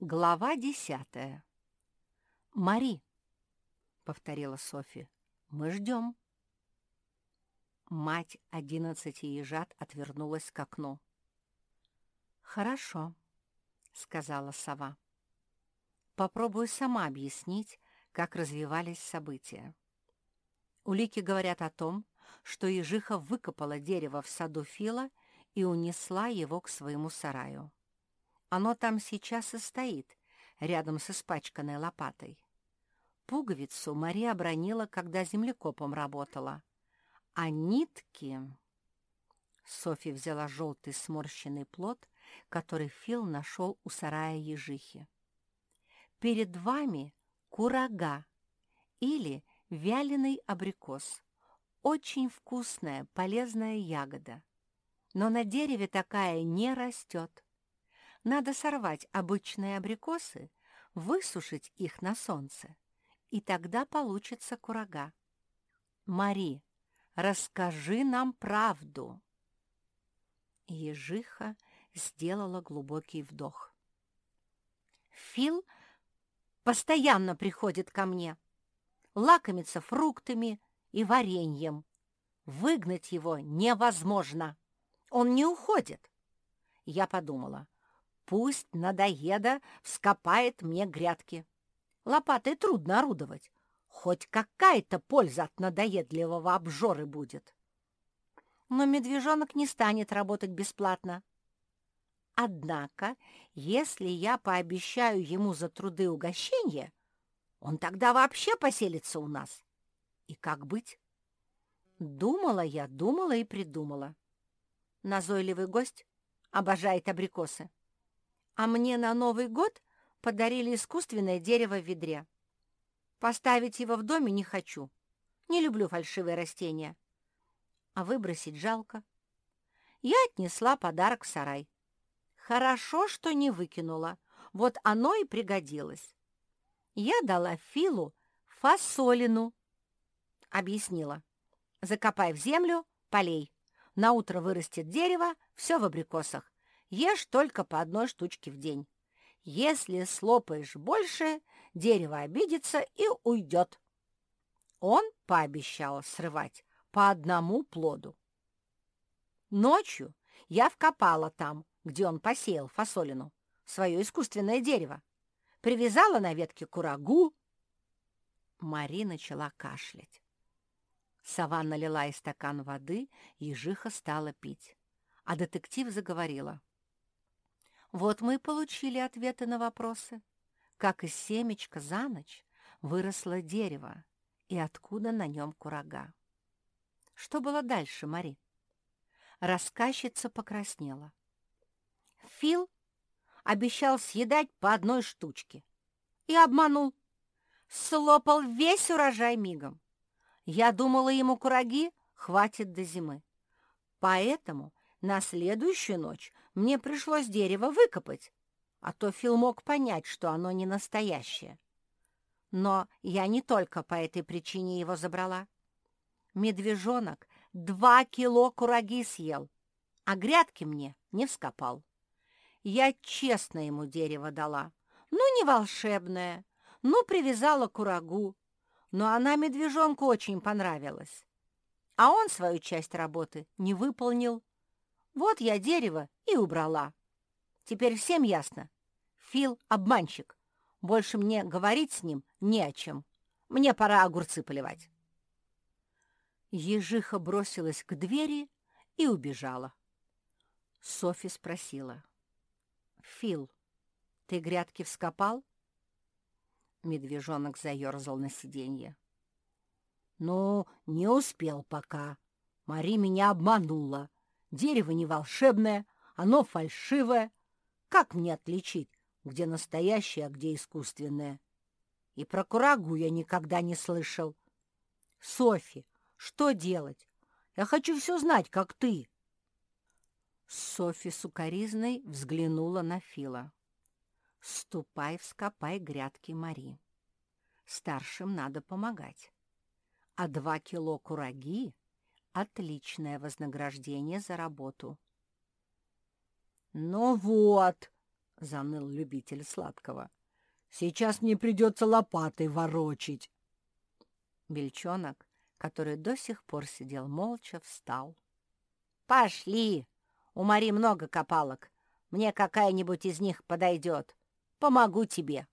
Глава десятая. «Мари», — повторила Софи, — «мы ждем». Мать одиннадцати ежат отвернулась к окну. «Хорошо», — сказала сова. «Попробую сама объяснить, как развивались события. Улики говорят о том, что ежиха выкопала дерево в саду Фила и унесла его к своему сараю. Оно там сейчас и стоит, рядом с испачканной лопатой. Пуговицу Мария обронила, когда землекопом работала. А нитки... Софья взяла желтый сморщенный плод, который Фил нашел у сарая ежихи. «Перед вами курага или вяленый абрикос. Очень вкусная, полезная ягода. Но на дереве такая не растет. Надо сорвать обычные абрикосы, высушить их на солнце, и тогда получится курага. Мари, расскажи нам правду. Ежиха сделала глубокий вдох. Фил постоянно приходит ко мне, лакомится фруктами и вареньем. Выгнать его невозможно. Он не уходит. Я подумала, Пусть надоеда вскопает мне грядки. Лопатой трудно орудовать. Хоть какая-то польза от надоедливого обжоры будет. Но медвежонок не станет работать бесплатно. Однако, если я пообещаю ему за труды угощение, он тогда вообще поселится у нас. И как быть? Думала я, думала и придумала. Назойливый гость обожает абрикосы а мне на Новый год подарили искусственное дерево в ведре. Поставить его в доме не хочу. Не люблю фальшивые растения. А выбросить жалко. Я отнесла подарок в сарай. Хорошо, что не выкинула. Вот оно и пригодилось. Я дала Филу фасолину. Объяснила. Закопай в землю, полей. На утро вырастет дерево, все в абрикосах. Ешь только по одной штучке в день. Если слопаешь больше, дерево обидится и уйдет. Он пообещал срывать по одному плоду. Ночью я вкопала там, где он посеял фасолину, свое искусственное дерево. Привязала на ветке курагу. Мари начала кашлять. Сова налила из стакан воды, ежиха стала пить. А детектив заговорила. Вот мы и получили ответы на вопросы. Как из семечка за ночь выросло дерево и откуда на нем курага. Что было дальше, Мари? Рассказчица покраснела. Фил обещал съедать по одной штучке и обманул. Слопал весь урожай мигом. Я думала, ему кураги хватит до зимы. Поэтому на следующую ночь мне пришлось дерево выкопать, а то Фил мог понять, что оно не настоящее. Но я не только по этой причине его забрала. Медвежонок два кило кураги съел, а грядки мне не вскопал. Я честно ему дерево дала. Ну, не волшебное, ну, привязала курагу, но она медвежонку очень понравилась. А он свою часть работы не выполнил. Вот я дерево и убрала. Теперь всем ясно. Фил — обманщик. Больше мне говорить с ним не о чем. Мне пора огурцы поливать. Ежиха бросилась к двери и убежала. Софи спросила. «Фил, ты грядки вскопал?» Медвежонок заерзал на сиденье. «Ну, не успел пока. Мари меня обманула. Дерево не волшебное, оно фальшивое. Как мне отличить, где настоящее, а где искусственное? И про курагу я никогда не слышал. Софи, что делать? Я хочу все знать, как ты. Софи сукоризной взглянула на Фила. «Ступай, вскопай грядки Мари. Старшим надо помогать. А два кило кураги Отличное вознаграждение за работу. «Ну вот!» — заныл любитель сладкого. «Сейчас мне придется лопатой ворочить». Бельчонок, который до сих пор сидел молча, встал. «Пошли! У Мари много копалок. Мне какая-нибудь из них подойдет. Помогу тебе».